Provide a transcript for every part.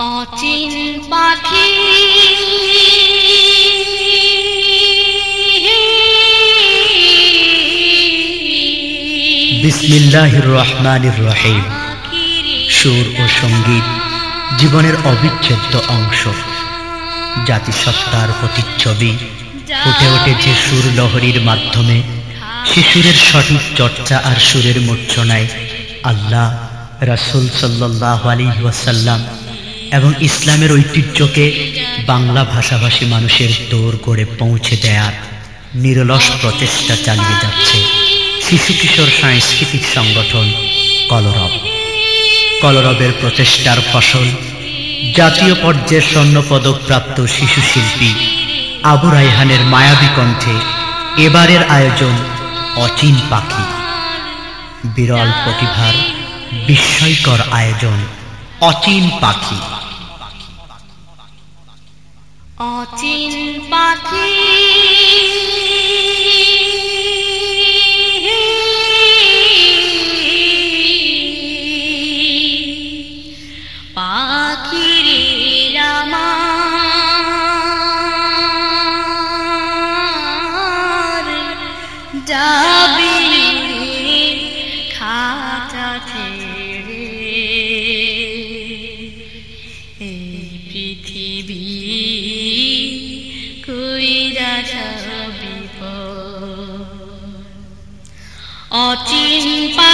অচিন পাখি। বিসমিল্লাহির রহমানির রহিম। সুর ও সংগীত জীবনের অবিচ্ছেদ্য অংশ। জাতিসত্তার প্রতিচ্ছবি। ফুটে যে সুর লহরীর মাধ্যমে। শিশুরের সঠিক চর্চা আর সুরের মূর্ছনায়। আল্লাহ রাসুল সাল্লাহ আলী ওয়াসাল্লাম এবং ইসলামের ঐতিহ্যকে বাংলা ভাষাভাষী মানুষের দৌড় করে পৌঁছে দেয়ার নিরলস প্রচেষ্টা চালিয়ে যাচ্ছে শিশু কিশোর সাংস্কৃতিক সংগঠন কলরব। কলরবের প্রচেষ্টার ফসল, জাতীয় পর্যায়ের স্বর্ণপদক প্রাপ্ত শিশু শিল্পী আবু রাইহানের মায়াবী কণ্ঠে এবারের আয়োজন অচিন পাখি। বিরল প্রতিভার বিস্ময়কর আয়োজন অচিন পাখি। অচিন পাখি। পাখির অচিন পাখি পাখিরে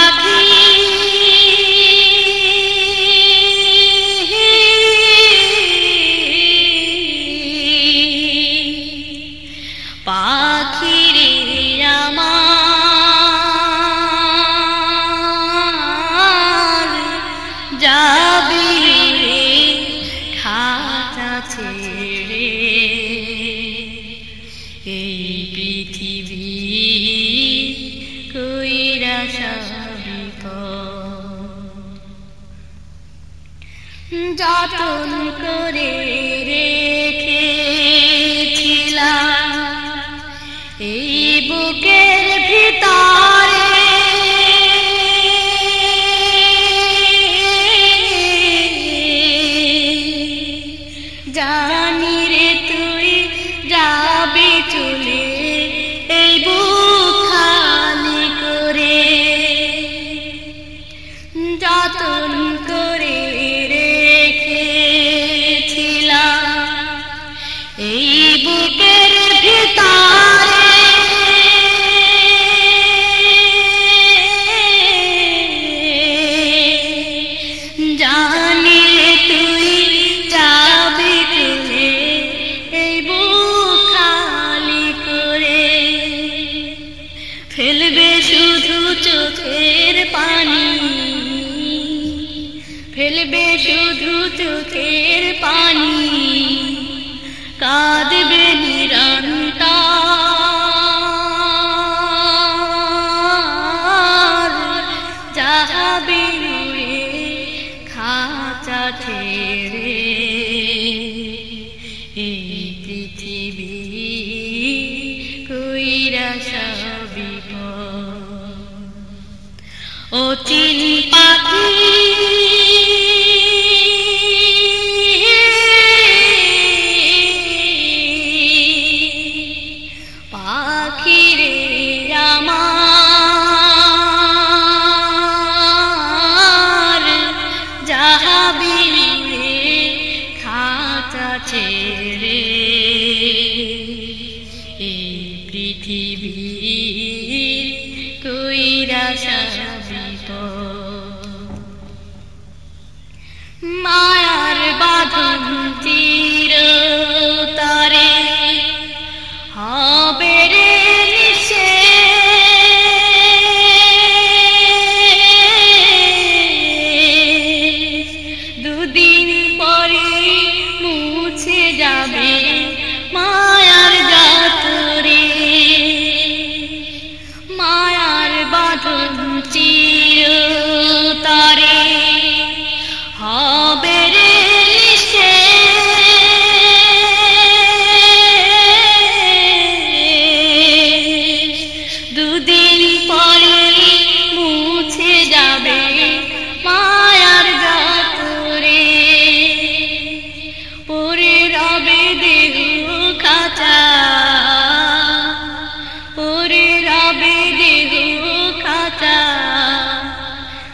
যতন করে রেখেছিলাম এই বুকের ভিতরে এই এই পৃথিবী কইরা সাবিত মায়ার বাঁধন বাঁধন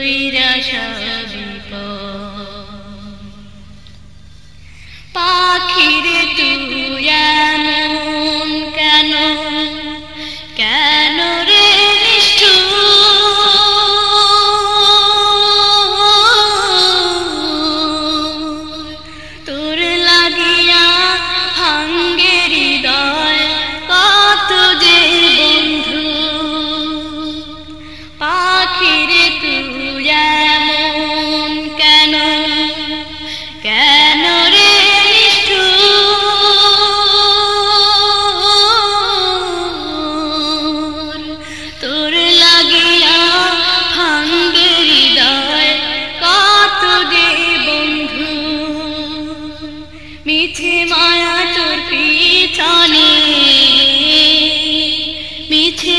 কইরা সব মিছে মায়া তোর পিছনে মিছে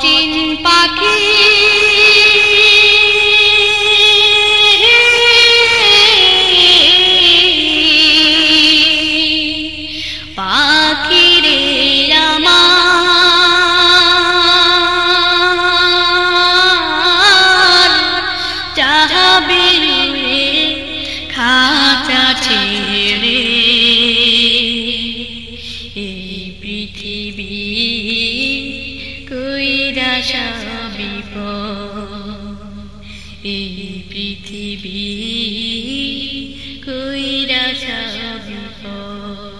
战白驹。পৃথিবী কইরা সব